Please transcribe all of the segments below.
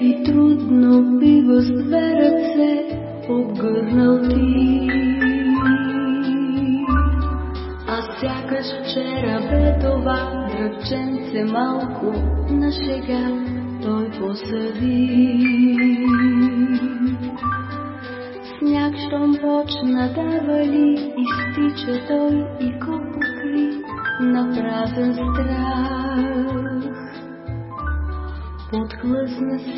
и трудно бива с две ръце обгърнал ти. А сякаш вчера бе това дръвченце малко на шега той посъди. Сняг, щом почна да вали, изтича той и покри на празен страх.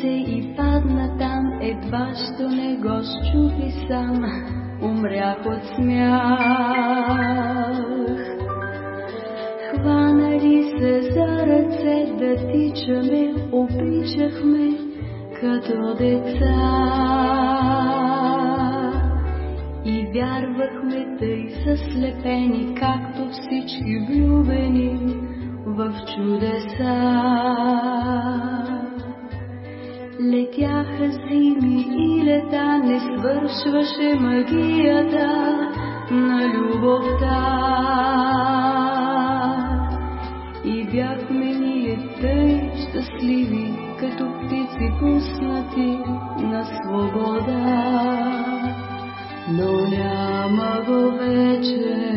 Се и падна там, едва що не го щупи сам, умрях от смях. Хванали се за ръце да тичаме, обичахме като деца. И вярвахме тъй заслепени, както всички влюбени в чудеса. Летяха зими и лета, не свършваше магията на любовта. И бяхме ние тъй щастливи, като птици пуснати на свобода. Но няма го вече,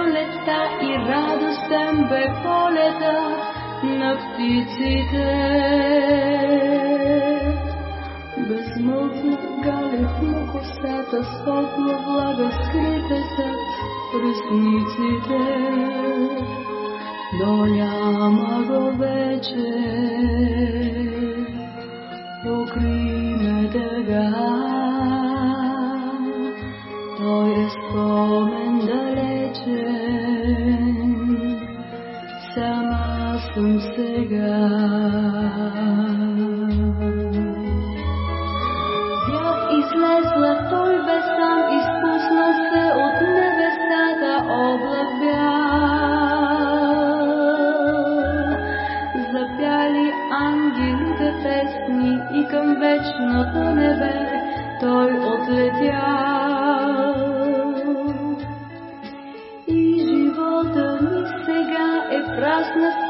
пролета и радостен бе полета на птиците. Безмълвно галех му косата, спотна влага скрита зад ресниците. Но няма го вече, покри ме дъга. Съм сега. Бях излезла, той бе сам, изпусна се от небесата, облак бях. Запяли ангелите песни и към вечното небе той отлетя. И живота ми сега е празна